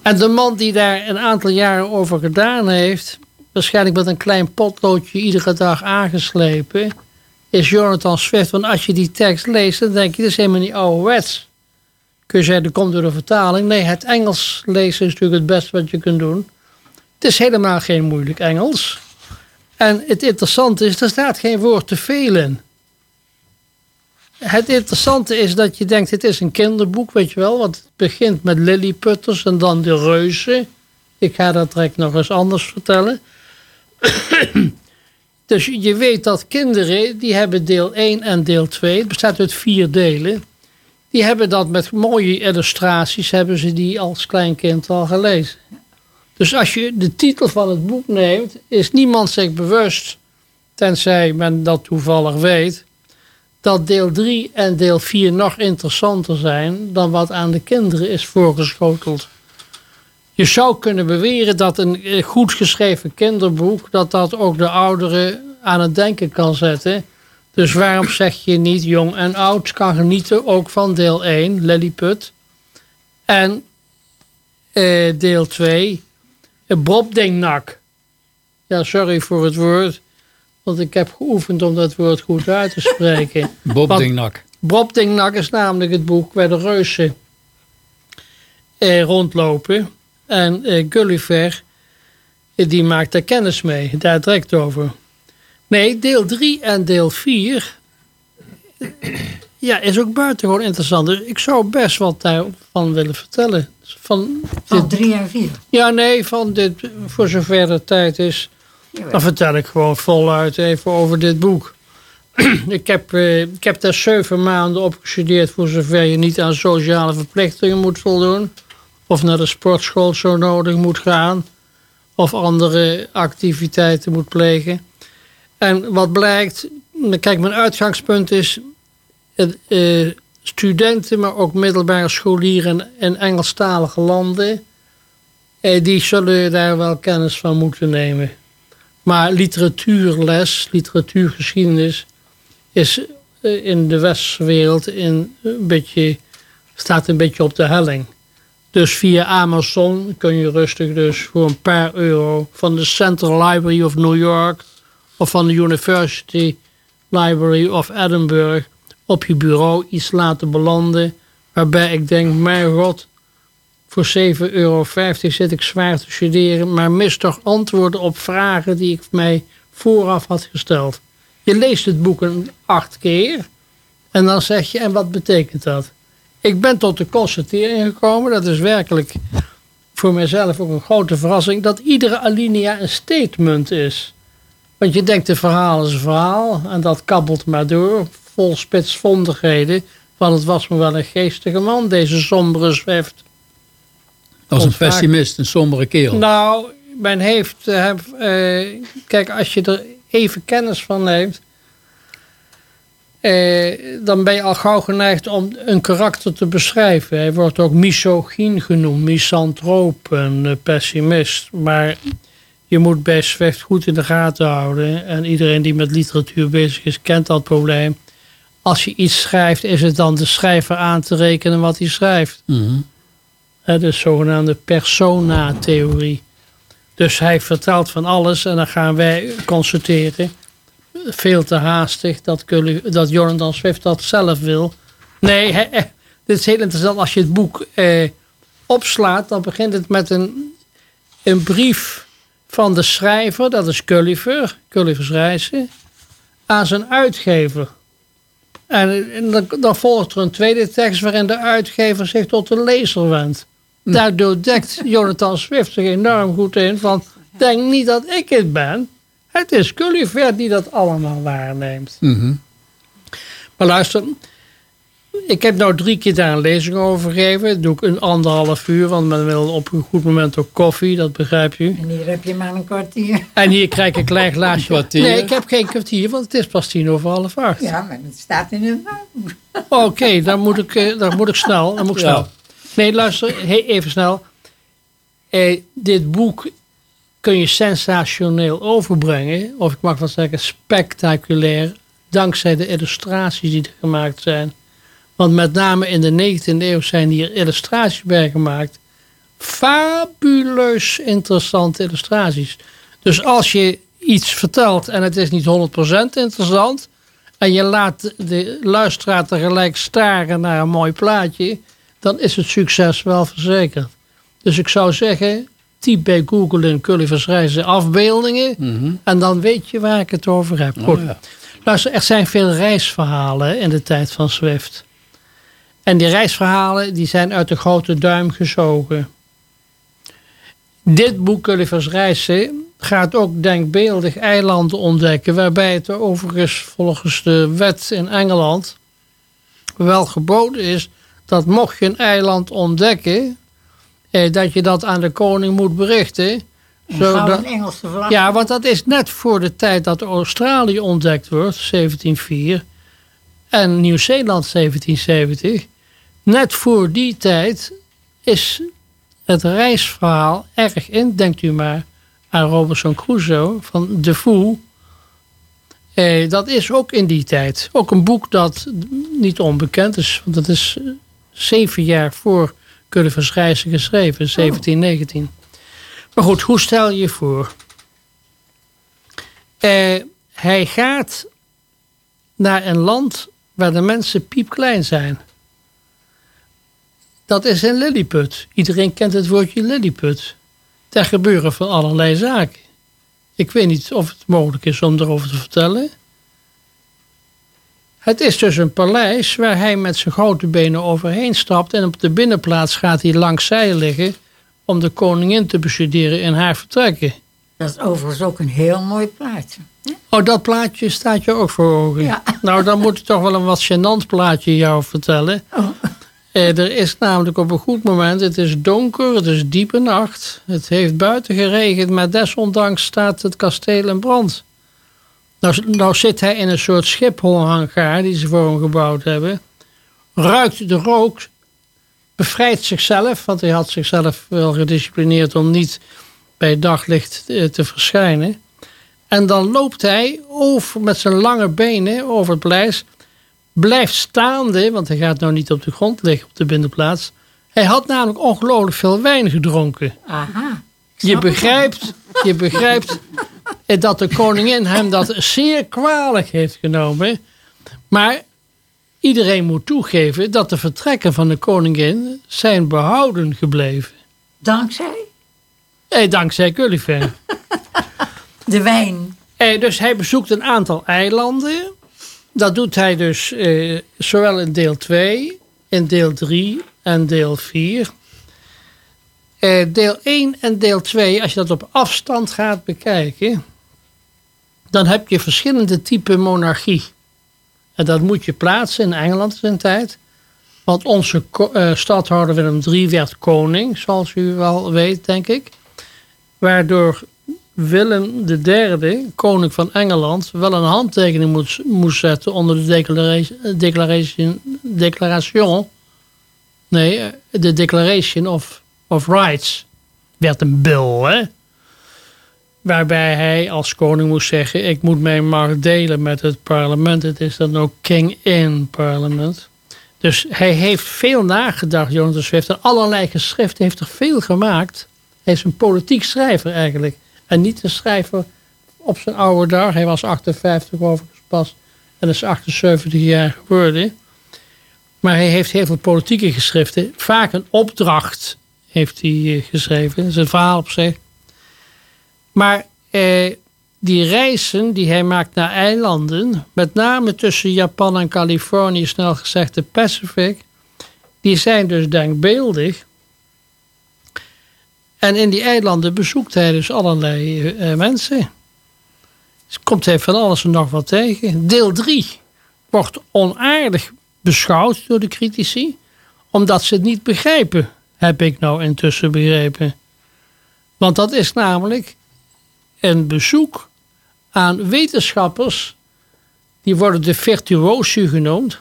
En de man die daar een aantal jaren over gedaan heeft, waarschijnlijk met een klein potloodje iedere dag aangeslepen, is Jonathan Swift. Want als je die tekst leest, dan denk je, dat is helemaal niet ouderwets. Kun je zeggen, dat komt door de vertaling. Nee, het Engels lezen is natuurlijk het beste wat je kunt doen. Het is helemaal geen moeilijk Engels. En het interessante is, er staat geen woord te veel in. Het interessante is dat je denkt, het is een kinderboek, weet je wel. Want het begint met Lilliputters en dan de reuzen. Ik ga dat direct nog eens anders vertellen. Dus je weet dat kinderen, die hebben deel 1 en deel 2. Het bestaat uit vier delen. Die hebben dat met mooie illustraties, hebben ze die als kleinkind al gelezen. Dus als je de titel van het boek neemt, is niemand zich bewust, tenzij men dat toevallig weet, dat deel 3 en deel 4 nog interessanter zijn dan wat aan de kinderen is voorgeschoteld. Je zou kunnen beweren dat een eh, goed geschreven kinderboek, dat dat ook de ouderen aan het denken kan zetten. Dus waarom zeg je niet jong en oud kan genieten ook van deel 1, Lilliput. En eh, deel 2, eh, Brobdingnak. Ja, sorry voor het woord. Want ik heb geoefend om dat woord goed uit te spreken. Bob Wat- Dingnak. Brobdingnak is namelijk het boek waar de reuzen eh, rondlopen. En eh, Gulliver, eh, die maakt daar kennis mee. Daar direct over. Nee, deel 3 en deel 4. ja, is ook buitengewoon interessant. Dus ik zou best wat daarvan willen vertellen. Van Van dit, drie en vier. ja, nee, van dit, voor zover de tijd is. Dan vertel ik gewoon voluit even over dit boek. ik, heb, eh, ik heb daar zeven maanden op gestudeerd... voor zover je niet aan sociale verplichtingen moet voldoen. Of naar de sportschool zo nodig moet gaan. Of andere activiteiten moet plegen. En wat blijkt... Kijk, mijn uitgangspunt is... het, eh, studenten, maar ook middelbare scholieren in Engelstalige landen... eh, die zullen daar wel kennis van moeten nemen. Maar literatuurles, literatuurgeschiedenis, is eh, in de westerse wereld een beetje, staat een beetje op de helling. Dus via Amazon kun je rustig dus voor een paar euro van de Central Library of New York of van de University Library of Edinburgh op je bureau iets laten belanden. Waarbij ik denk, mijn god, voor 7,50 euro zit ik zwaar te studeren, maar mis toch antwoorden op vragen die ik mij vooraf had gesteld. Je leest het boek een acht keer en dan zeg je, en wat betekent dat? Ik ben tot de constatering gekomen, dat is werkelijk voor mijzelf ook een grote verrassing, dat iedere alinea een statement is. Want je denkt, een verhaal is een verhaal en dat kabbelt maar door, vol spitsvondigheden, want het was me wel een geestige man, deze sombere Zwift. Als een Komt vaak- pessimist, een sombere kerel. Nou, men heeft. eh, eh, kijk, als je er even kennis van neemt. Eh, dan ben je al gauw geneigd om een karakter te beschrijven. Hij wordt ook misogyn genoemd, misantroop, een eh, pessimist. Maar je moet bij Swift goed in de gaten houden. En iedereen die met literatuur bezig is, kent dat probleem. Als je iets schrijft, is het dan de schrijver aan te rekenen wat hij schrijft. Mhm. De zogenaamde persona-theorie. Dus hij vertelt van alles en dan gaan wij constateren. Veel te haastig dat, Cully- dat Jonathan Swift dat zelf wil. Nee, dit is heel interessant. Als je het boek eh, opslaat, dan begint het met een, een brief van de schrijver, dat is Culliver, Culliver's Reizen, aan zijn uitgever. En, en dan, dan volgt er een tweede tekst waarin de uitgever zich tot de lezer wendt. Daardoor dekt Jonathan Swift zich enorm goed in van... denk niet dat ik het ben. Het is Gulliver die dat allemaal waarneemt. Mhm. Maar luister, ik heb nou drie keer daar een lezing over gegeven. Dat doe ik een anderhalf uur, want men wil op een goed moment ook koffie, dat begrijp u. En hier heb je maar een kwartier. En hier krijg ik een klein glaasje. Kwartier? Nee, ik heb geen kwartier, want het is pas tien over half acht. Ja, maar het staat in een naam. Oké, dan, moet ik, eh, dan moet ik snel. Dan moet ik Ja. snel. Nee, luister, even snel. Eh, dit boek kun je sensationeel overbrengen. Of ik mag wel zeggen spectaculair. Dankzij de illustraties die er gemaakt zijn. Want met name in de 19e eeuw zijn hier illustraties bij gemaakt. Fabuleus interessante illustraties. Dus als je iets vertelt en het is niet 100% interessant. En je laat de luisteraar tegelijk staren naar een mooi plaatje. Dan is het succes wel verzekerd. Dus ik zou zeggen, typ bij Google in Reizen afbeeldingen. Mhm. En dan weet je waar ik het over heb. Goed. Oh, ja. Luister, er zijn veel reisverhalen in de tijd van Swift. En die reisverhalen die zijn uit de grote duim gezogen. Dit boek Gulliver's Reizen gaat ook denkbeeldig eilanden ontdekken... waarbij het overigens volgens de wet in Engeland wel geboden is... dat mocht je een eiland ontdekken... Eh, dat je dat aan de koning moet berichten... Zodat- Engelse vlag. ja, want dat is net voor de tijd dat Australië ontdekt wordt, 1704, en Nieuw-Zeeland 1770. Net voor die tijd is het reisverhaal erg in. Denkt u maar aan Robinson Crusoe van De Fou. Eh, dat is ook in die tijd. Ook een boek dat niet onbekend is, want dat is eh, zeven jaar voor Gulliver's Reizen geschreven, 1719. Maar goed, hoe stel je je voor? Eh, hij gaat naar een land waar de mensen piepklein zijn. Dat is in Lilliput. Iedereen kent het woordje Lilliput. Daar gebeuren van allerlei zaken. Ik weet niet of het mogelijk is om erover te vertellen. Het is dus een paleis waar hij met zijn grote benen overheen stapt. En op de binnenplaats gaat hij langs zij liggen om de koningin te bestuderen in haar vertrekken. Dat is overigens ook een heel mooi plaatje. Oh, dat plaatje staat je ook voor ogen. Ja. Nou, dan moet ik toch wel een wat gênant plaatje jou vertellen. Oh. Eh, er is namelijk op een goed moment, het is donker, het is diepe nacht. Het heeft buiten geregend, maar desondanks staat het kasteel in brand. Nou, nou zit hij in een soort schipholhangaar die ze voor hem gebouwd hebben. Ruikt de rook, bevrijdt zichzelf, want hij had zichzelf wel gedisciplineerd om niet bij daglicht eh, te verschijnen. En dan loopt hij over, met zijn lange benen over het paleis. Blijft staande, want hij gaat nou niet op de grond liggen op de binnenplaats. Hij had namelijk ongelooflijk veel wijn gedronken. Aha. Je begrijpt, je begrijpt dat de koningin hem dat zeer kwalijk heeft genomen. Maar iedereen moet toegeven dat de vertrekken van de koningin zijn behouden gebleven. Dankzij Eh, dankzij Gulliver. de wijn. Eh, dus hij bezoekt een aantal eilanden. Dat doet hij dus eh, zowel in deel 2, in deel 3 en deel 4. Eh, deel 1 en deel 2, als je dat op afstand gaat bekijken, dan heb je verschillende typen monarchie. En dat moet je plaatsen in Engeland in tijd. Want onze eh, stadhouder Willem III werd koning, zoals u wel weet, denk ik. Waardoor Willem III, koning van Engeland, wel een handtekening moest, moest zetten onder de declaration, declaration, declaration nee, de Declaration of, of Rights. Werd een bill, hè? Waarbij hij als koning moest zeggen: Ik moet mijn macht delen met het parlement. Het is dan ook King in parlement. Dus hij heeft veel nagedacht, Jonas Swift. En allerlei geschriften heeft er veel gemaakt. Hij is een politiek schrijver eigenlijk. En niet een schrijver op zijn oude dag. Hij was 58 overigens pas. En is 78 jaar geworden. Maar hij heeft heel veel politieke geschriften. Vaak een opdracht heeft hij eh, geschreven. Dat is verhaal op zich. Maar eh, die reizen die hij maakt naar eilanden, met name tussen Japan en Californië, snel gezegd de Pacific, die zijn dus denkbeeldig. En in die eilanden bezoekt hij dus allerlei eh, mensen. Dus komt hij van alles en nog wat tegen. Deel 3 wordt onaardig beschouwd door de critici, omdat ze het niet begrijpen, heb ik nou intussen begrepen. Want dat is namelijk een bezoek aan wetenschappers, die worden de virtuosi genoemd.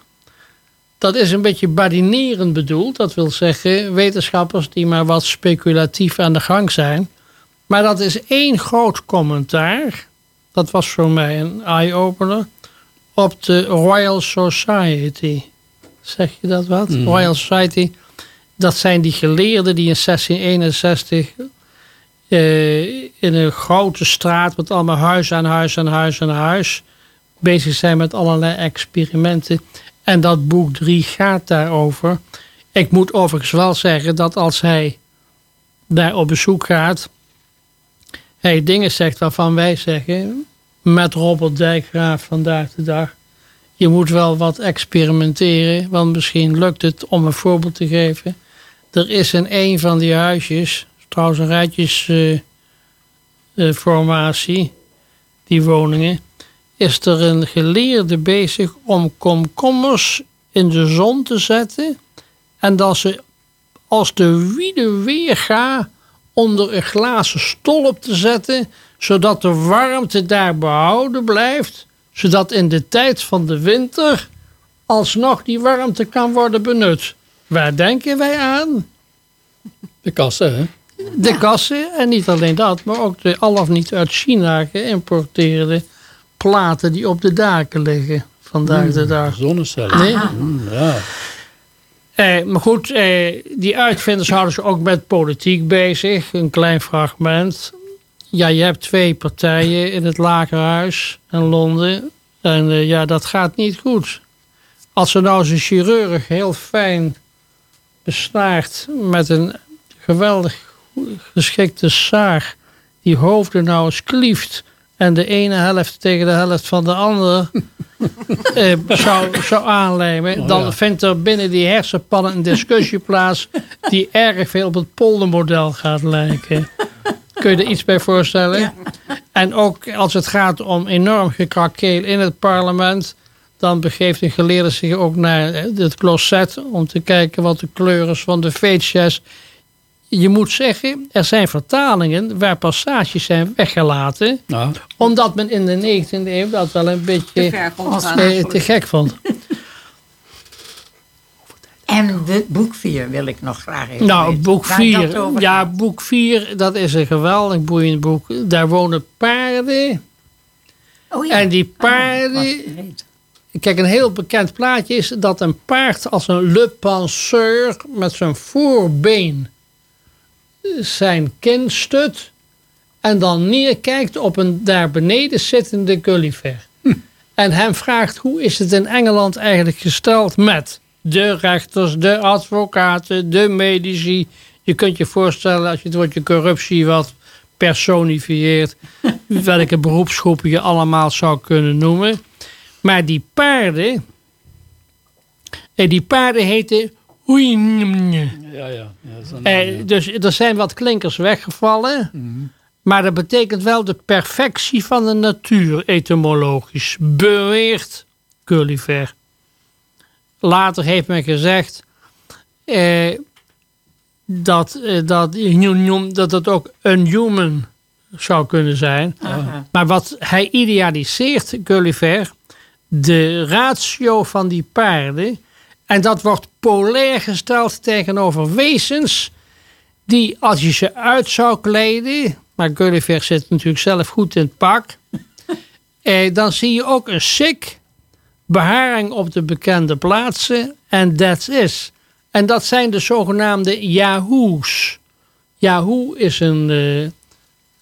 Dat is een beetje badinerend bedoeld. Dat wil zeggen wetenschappers die maar wat speculatief aan de gang zijn. Maar dat is één groot commentaar. Dat was voor mij een eye-opener. Op de Royal Society. Zeg je dat wat? Royal Society. Dat zijn die geleerden die in 1661 eh, in een grote straat met allemaal huis aan huis aan huis aan huis bezig zijn met allerlei experimenten. En dat boek 3 gaat daarover. Ik moet overigens wel zeggen dat als hij daar op bezoek gaat, hij dingen zegt waarvan wij zeggen, met Robert Dijkgraaf vandaag de dag, je moet wel wat experimenteren, want misschien lukt het om een voorbeeld te geven. Er is in een van die huisjes, trouwens een rijtjesformatie, die woningen, is er een geleerde bezig om komkommers in de zon te zetten en dat ze als de wiede weerga onder een glazen stolp te zetten, zodat de warmte daar behouden blijft, zodat in de tijd van de winter alsnog die warmte kan worden benut. Waar denken wij aan? De kassen, hè? De kassen en niet alleen dat, maar ook de al of niet uit China geïmporteerde platen die op de daken liggen vandaag de dag. Zonnecellen. Nee? Mm, ja. Eh, maar goed, eh, die uitvinders houden zich ook met politiek bezig. Een klein fragment. Ja, je hebt twee partijen in het Lagerhuis in Londen. En eh, ja, dat gaat niet goed. Als er nou eens een chirurg heel fijn besnaart met een geweldig geschikte zaag die hoofden nou eens klieft en de ene helft tegen de helft van de andere, eh, zou, zou aanlijmen, dan vindt er binnen die hersenpannen een discussie plaats die erg veel op het poldermodel gaat lijken. Kun je er iets bij voorstellen? En ook als het gaat om enorm gekrakeel in het parlement, dan begeeft een geleerde zich ook naar het closet om te kijken wat de kleur is van de veetjes. Je moet zeggen, er zijn vertalingen waar passages zijn weggelaten, omdat men in de 19e eeuw dat wel een beetje Te gek vond. En de boek 4 wil ik nog graag even Nou, weten. boek Waar dat 4. over Ja, boek 4, dat is een geweldig boeiend boek. Daar wonen paarden. Oh ja. En die was paarden. Kijk, een heel bekend plaatje is dat een paard als een le penseur met zijn voorbeen zijn kin stut en dan neerkijkt op een daar beneden zittende Gulliver. En hem vraagt hoe is het in Engeland eigenlijk gesteld met de rechters, de advocaten, de medici. Je kunt je voorstellen als je het woordje corruptie wat personifieert, welke beroepsgroepen je allemaal zou kunnen noemen. Maar die paarden, eh, die paarden heten hoeinje. ja, ja. ja dat is een Eh, dus er zijn wat klinkers weggevallen. Maar dat betekent wel de perfectie van de natuur, etymologisch. Beweert Gulliver. Later heeft men gezegd eh, dat, eh, dat, dat het ook een human zou kunnen zijn. Aha. Maar wat hij idealiseert, Gulliver, de ratio van die paarden. En dat wordt polair gesteld tegenover wezens die als je ze uit zou kleden. Maar Gulliver zit natuurlijk zelf goed in het pak. eh, dan zie je ook een sik, beharing op de bekende plaatsen en that's is. En dat zijn de zogenaamde Yahoo's. Yahoo is een eh,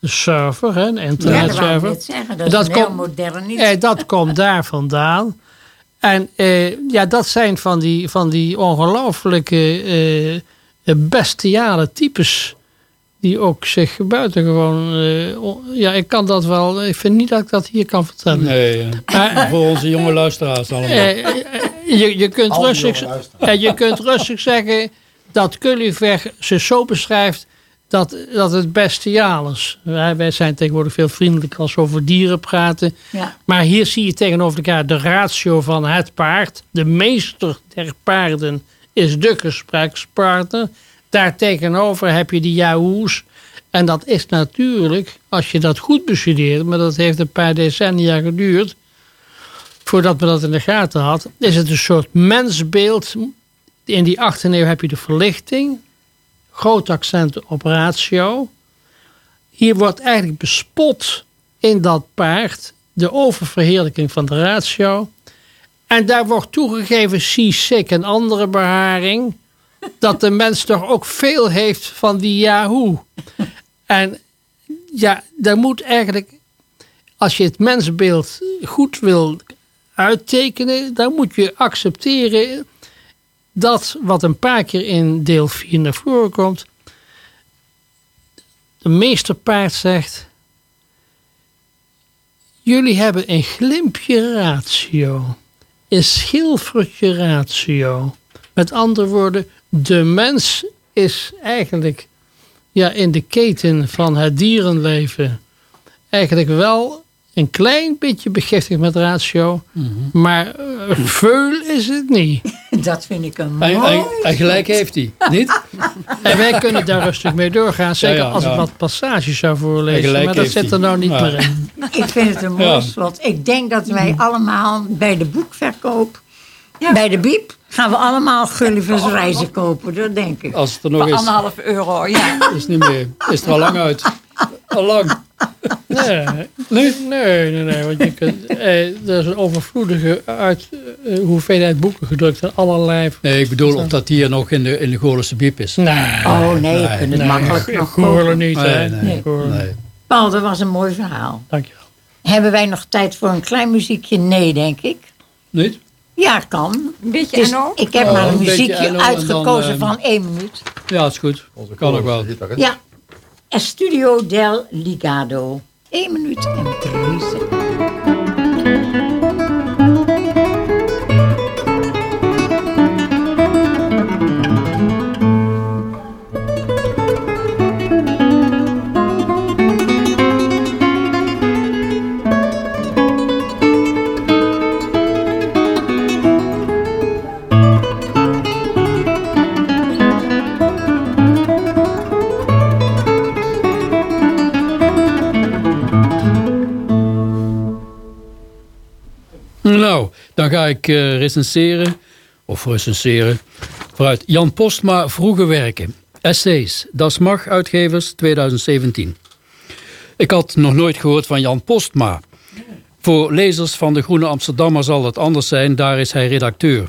server, hè, een Ja, dat wou ik internetserver. net zeggen. Dat, Dat is een heel komt- modern iets. Eh, dat komt daar vandaan. En eh, ja, dat zijn van die, van die ongelooflijke eh, bestiale types. Die ook zich buitengewoon. eh, ja, ik kan dat wel. Ik vind niet dat ik dat hier kan vertellen. Nee, eh, Maar, voor onze jonge luisteraars allemaal. eh, je, je, kunt rustig, eh, je kunt rustig zeggen dat Gulliver ze zo beschrijft dat, dat het bestiaal is. Wij, wij zijn tegenwoordig veel vriendelijker als we over dieren praten. Ja. Maar hier zie je tegenover elkaar de ratio van het paard. De meester der paarden is de gesprekspartner. Daartegenover heb je die Yahoo's. En dat is natuurlijk, als je dat goed bestudeert, maar dat heeft een paar decennia geduurd, voordat men dat in de gaten had, is het een soort mensbeeld. In die 18e eeuw heb je de verlichting, groot accent op ratio. Hier wordt eigenlijk bespot in dat paard de oververheerlijking van de ratio. En daar wordt toegegeven, zie sick en andere beharing, dat de mens toch ook veel heeft van die Yahoo. En ja, daar moet eigenlijk, als je het mensbeeld goed wil uittekenen, dan moet je accepteren dat wat een paar keer in deel 4 naar voren komt. De meesterpaard zegt: Jullie hebben een glimpje ratio, een schilfertje ratio. Met andere woorden, de mens is eigenlijk ja, in de keten van het dierenleven eigenlijk wel een klein beetje begiftigd met ratio, maar eh, veul is het niet. Dat vind ik een En, mooi. en, en gelijk heeft hij, niet? En wij kunnen daar rustig mee doorgaan, zeker Ja, ja, als ik ja. wat passages zou En voorlezen, maar dat zit er nou niet Ja. meer in. Ik vind het een mooi Ja. slot. Ik denk dat wij allemaal bij de boekverkoop, bij de biep, gaan we allemaal Gullivers reizen kopen. Dat denk ik. Als het er nog Voor is, anderhalf euro, ja. is het niet meer. Is er al lang uit. Al lang. Nee, nee, nee, nee, nee, want je kunt, eh, er is een overvloedige uit, eh, hoeveelheid boeken gedrukt en allerlei. Nee, ik bedoel of dat hier nog in de, in de Goorlense biep is. Nee, Oh nee, je kunt het nee, makkelijk nog Goorlen niet, Nee, hè? nee, Goorlen. nee. Paul, dat was een mooi verhaal. Dankjewel. Hebben wij nog tijd voor een klein muziekje? Nee, denk ik. Niet? Ja, kan. Een beetje Het is- NO? ik heb maar een muziekje uitgekozen dan, eh, van één minuut. Ja, is goed. Kan ook wel. Ja, Estudio del Ligado. 1 minuut en 3 seconden. Dan ga ik eh, recenseren, of recenseren, vooruit. Jan Postma, Vroege Werken. Essays, Das Mag, uitgevers, 2017. Ik had nog nooit gehoord van Jan Postma. Voor lezers van de Groene Amsterdammer zal dat anders zijn, daar is hij redacteur.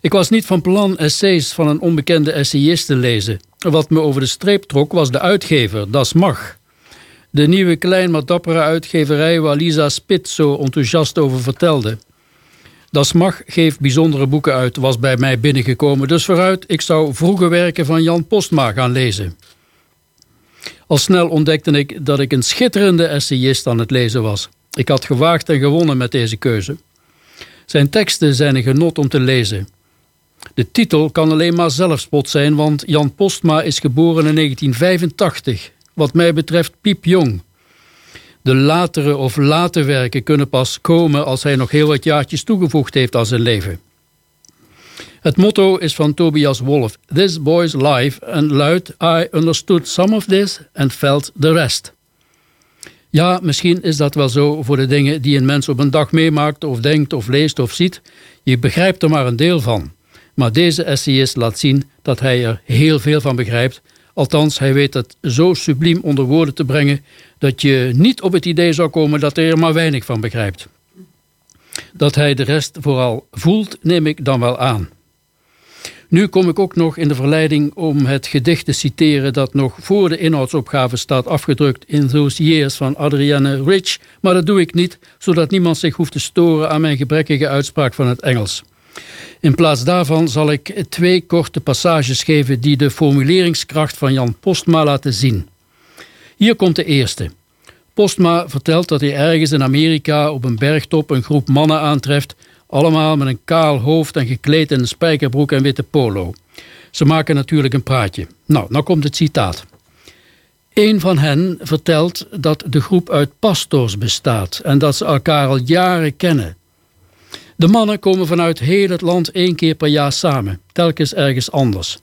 Ik was niet van plan essays van een onbekende essayist te lezen. Wat me over de streep trok was de uitgever, Das Mag. De nieuwe klein maar dappere uitgeverij waar Lisa Spit zo enthousiast over vertelde. Das Mag geeft bijzondere boeken uit, was bij mij binnengekomen. Dus vooruit, ik zou vroege werken van Jan Postma gaan lezen. Al snel ontdekte ik dat ik een schitterende essayist aan het lezen was. Ik had gewaagd en gewonnen met deze keuze. Zijn teksten zijn een genot om te lezen. De titel kan alleen maar zelfspot zijn, want Jan Postma is geboren in 1985. Wat mij betreft piepjong. De latere of late werken kunnen pas komen als hij nog heel wat jaartjes toegevoegd heeft aan zijn leven. Het motto is van Tobias Wolff, This Boy's Life, en luidt I understood some of this and felt the rest. Ja, misschien is dat wel zo voor de dingen die een mens op een dag meemaakt of denkt of leest of ziet. Je begrijpt er maar een deel van. Maar deze essayist laat zien dat hij er heel veel van begrijpt. Althans, hij weet het zo subliem onder woorden te brengen dat je niet op het idee zou komen dat hij er maar weinig van begrijpt. Dat hij de rest vooral voelt, neem ik dan wel aan. Nu kom ik ook nog in de verleiding om het gedicht te citeren dat nog voor de inhoudsopgave staat afgedrukt in Those Years van Adrienne Rich, maar dat doe ik niet, zodat niemand zich hoeft te storen aan mijn gebrekkige uitspraak van het Engels. In plaats daarvan zal ik twee korte passages geven die de formuleringskracht van Jan Postma laten zien. Hier komt de eerste. Postma vertelt dat hij ergens in Amerika op een bergtop een groep mannen aantreft, allemaal met een kaal hoofd en gekleed in een spijkerbroek en witte polo. Ze maken natuurlijk een praatje. Nou, nou komt het citaat. Een van hen vertelt dat de groep uit pastors bestaat en dat ze elkaar al jaren kennen. De mannen komen vanuit heel het land één keer per jaar samen, telkens ergens anders.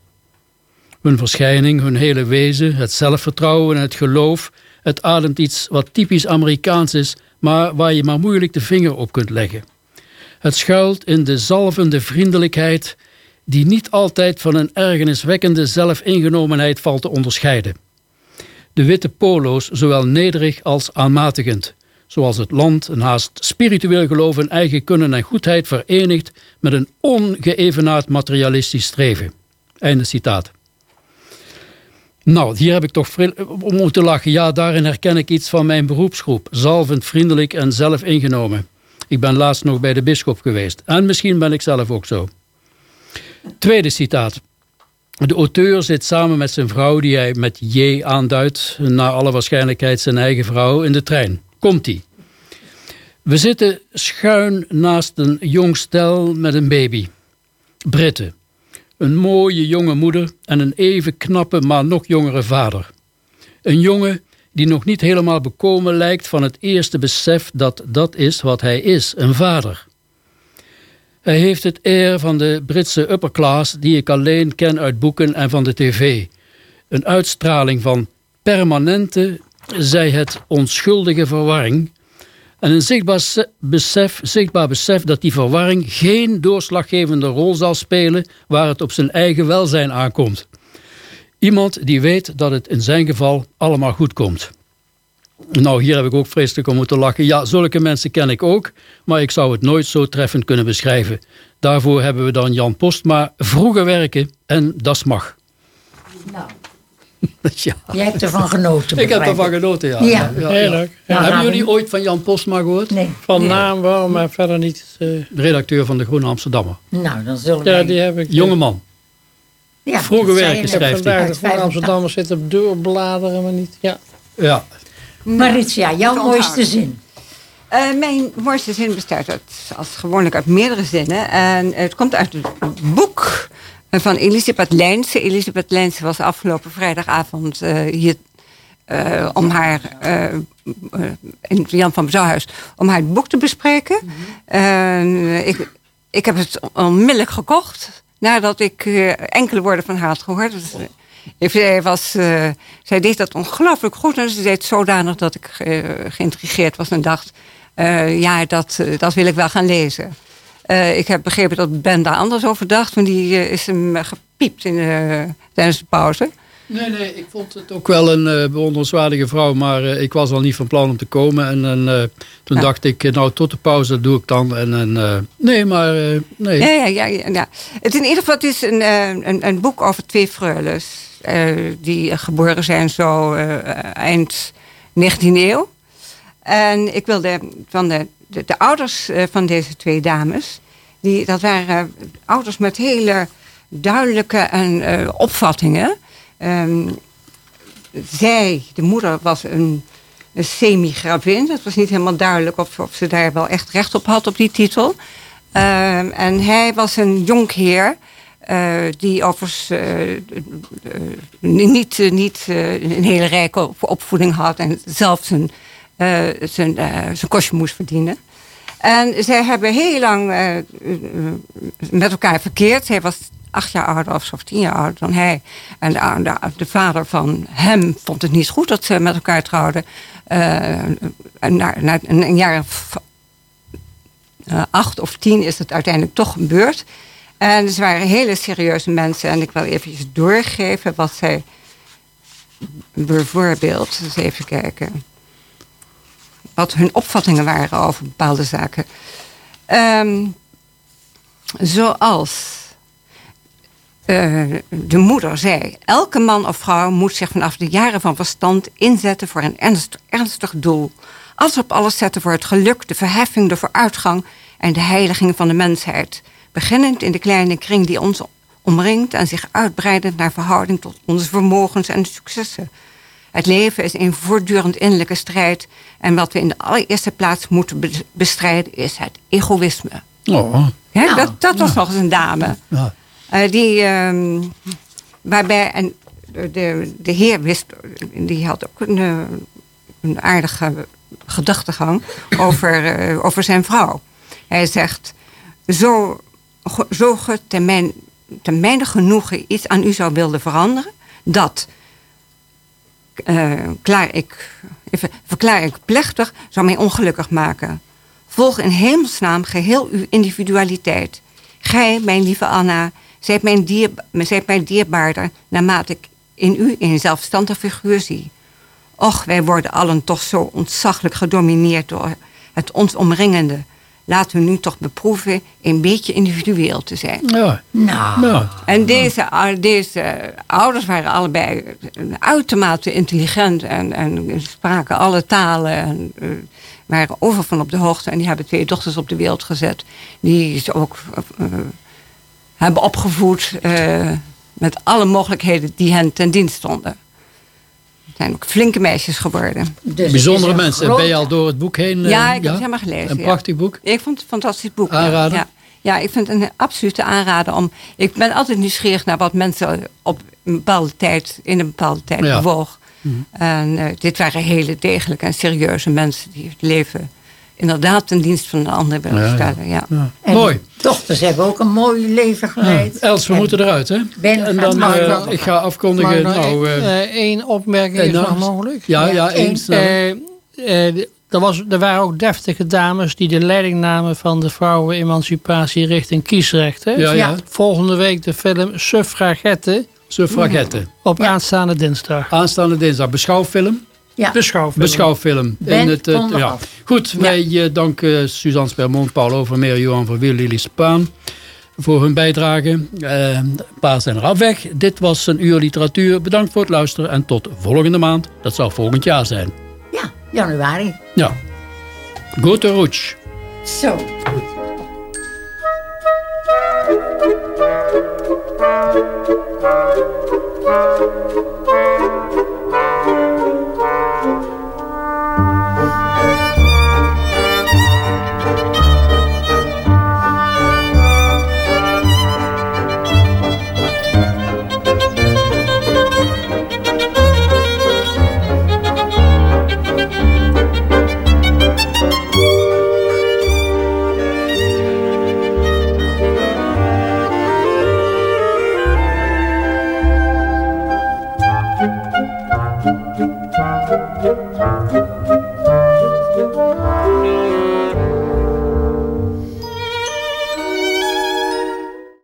Hun verschijning, hun hele wezen, het zelfvertrouwen en het geloof, het ademt iets wat typisch Amerikaans is, maar waar je maar moeilijk de vinger op kunt leggen. Het schuilt in de zalvende vriendelijkheid die niet altijd van een ergerniswekkende zelfingenomenheid valt te onderscheiden. De witte polo's zowel nederig als aanmatigend, zoals het land een haast spiritueel geloof in eigen kunnen en goedheid verenigt met een ongeëvenaard materialistisch streven. Einde citaat. Nou, hier heb ik toch om moeten lachen. Ja, daarin herken ik iets van mijn beroepsgroep. Zalvend, vriendelijk en zelfingenomen. Ik ben laatst nog bij de bisschop geweest. En misschien ben ik zelf ook zo. Tweede citaat. De auteur zit samen met zijn vrouw, die hij met J aanduidt, naar alle waarschijnlijkheid zijn eigen vrouw, in de trein. Komt-ie. We zitten schuin naast een jong stel met een baby. Britten. Een mooie jonge moeder en een even knappe, maar nog jongere vader. Een jongen die nog niet helemaal bekomen lijkt van het eerste besef dat dat is wat hij is, een vader. Hij heeft het air van de Britse upper class die ik alleen ken uit boeken en van de tv. Een uitstraling van permanente, zij het onschuldige verwarring, en een zichtbaar besef, zichtbaar besef dat die verwarring geen doorslaggevende rol zal spelen waar het op zijn eigen welzijn aankomt. Iemand die weet dat het in zijn geval allemaal goed komt. Nou, hier heb ik ook vreselijk om moeten lachen. Ja, zulke mensen ken ik ook, maar ik zou het nooit zo treffend kunnen beschrijven. Daarvoor hebben we dan Jan Postma, vroege werken en dat mag. Nou, ja. jij hebt ervan genoten. Ik heb ervan genoten, ja. Ja. Heerlijk. Ja, Hebben nou, jullie ooit van Jan Postma gehoord? Nee. Van nee. naam wel, maar verder niet. eh, De redacteur van de Groene Amsterdammer. Nou, dan zullen ja, wij... die heb ik. Jonge man. ja, vroege werken je schrijft hij. Vandaag de Groene 85. Amsterdammers zitten doorbladeren, maar niet. Ja. Ja. Maritia, jouw te mooiste zin. Eh, mijn mooiste zin bestaat uit, als gewoonlijk uit meerdere zinnen. En het komt uit het boek van Elisabeth Lijnse. Elisabeth Lijnse was afgelopen vrijdagavond eh, hier eh, om haar, eh, in Jan van Bezouwhuis, om haar boek te bespreken. En ik, ik heb het onmiddellijk gekocht nadat ik enkele woorden van haar had gehoord. Dus, zij, was, zij deed dat ongelooflijk goed en ze deed zodanig dat ik geïntrigeerd was en dacht... ja, dat, dat wil ik wel gaan lezen. Eh, ik heb begrepen dat Ben daar anders over dacht, want die eh, is hem eh, gepiept in, de- tijdens de pauze. Nee, nee, ik vond het ook wel een bewonderenswaardige vrouw, maar ik was al niet van plan om te komen. En, en, toen Ja. dacht ik, nou tot de pauze dat doe ik dan. En, en nee, maar nee. Ja, ja, ja, ja. Het in ieder geval het is een, een, een boek over twee freules. die geboren zijn zo eind 19e eeuw. En ik wilde van de, de, de ouders eh, van deze twee dames... Die, dat waren eh, ouders met hele duidelijke en, eh, opvattingen. Ehm, zij, de moeder, was een, een semi-gravin. Het was niet helemaal duidelijk of, of ze daar wel echt recht op had op die titel. Ehm, en hij was een jonkheer eh die overigens niet, niet een hele rijke op- opvoeding had en zelf zijn, eh, zijn, eh, zijn kostje moest verdienen. En zij hebben heel lang eh, eh, met elkaar verkeerd. Hij was acht jaar ouder of, of tien jaar ouder dan hij. En de, de, de vader van hem vond het niet goed dat ze met elkaar trouwden. Eh, en na, na een, jaar of eh, acht of tien is het uiteindelijk toch gebeurd. En ze waren hele serieuze mensen. En ik wil eventjes doorgeven wat zij bijvoorbeeld, eens even kijken, wat hun opvattingen waren over bepaalde zaken. Ehm, zoals eh, de moeder zei: elke man of vrouw moet zich vanaf de jaren van verstand inzetten voor een ernst, ernstig doel. Alles op alles zetten voor het geluk, de verheffing, de vooruitgang en de heiliging van de mensheid. Beginnend in de kleine kring die ons omringt en zich uitbreidend naar verhouding tot onze vermogens en successen. Het leven is een voortdurend innerlijke strijd. En wat we in de allereerste plaats moeten be- bestrijden is het egoïsme. Oh, Hè, dat, dat was nog eens een dame. ja. Eh, die, ehm, waarbij en de, de heer wist, die had ook een, eh, een aardige gedachtegang over, eh, over zijn vrouw. Hij zegt, zo, zo ge ten mijn, ten genoegen iets aan u zou willen veranderen, dat klaar ik, verklaar ik plechtig, zou mij ongelukkig maken. Volg in hemelsnaam geheel uw individualiteit. Gij, mijn lieve Anna, zijt mijn, dier, zijt mij dierbaarder... naarmate ik in u een zelfstandig figuur zie. Och, wij worden allen toch zo ontzaglijk gedomineerd... door het ons omringende. Laten we nu toch beproeven een beetje individueel te zijn. ja. Nou, Nou, En deze, ou- deze ouders waren allebei uitermate intelligent en, en spraken alle talen en eh, waren overal van op de hoogte. En die hebben twee dochters op de wereld gezet, die ze ook eh, hebben opgevoed eh, met alle mogelijkheden die hen ten dienst stonden. Het zijn ook flinke meisjes geworden. dus bijzondere mensen. groot- Ben je al door het boek heen? eh, Ja, ik heb het helemaal gelezen, Een ja. prachtig boek. Ik vond het een fantastisch boek. ja. Aanraden? Ja. ja, ik vind het een absolute aanrader om. Ik ben altijd nieuwsgierig naar wat mensen op een bepaalde tijd, in een bepaalde tijd Ja. bewoog. En eh, dit waren hele degelijke en serieuze mensen die het leven inderdaad ten dienst van een ander willen Ja, ja. stellen. Ja. Ja. En Mooi. dochters hebben ook een mooi leven geleid. Els, we En moeten eruit, hè? Ben en dan, maar eh, ik ga afkondigen. nog Nou, één- eh, eh, één opmerking is nou, nog mogelijk? ja, ja, één, eens. Eh, eh, er, was, er waren ook deftige dames die de leiding namen van de vrouwenemancipatie richting kiesrecht. Hè? ja, ja. ja. Volgende week de film Suffragette Suffragetten. op Ja. aanstaande dinsdag. Aanstaande dinsdag. Beschouwfilm. Ja, Beschouwfilm. Beschouwfilm. Ben In het, eh, ja. Af. Goed, wij eh, danken Suzanne Spermont, Paulo Vermeer, Johan van Wiel, Lili Spaan voor hun bijdrage. Eh, een paar zijn eraf weg. Dit was een uur literatuur. Bedankt voor het luisteren en tot volgende maand. Dat zal volgend jaar zijn. ja, januari. Ja. Gute Rutsch. Zo. Thank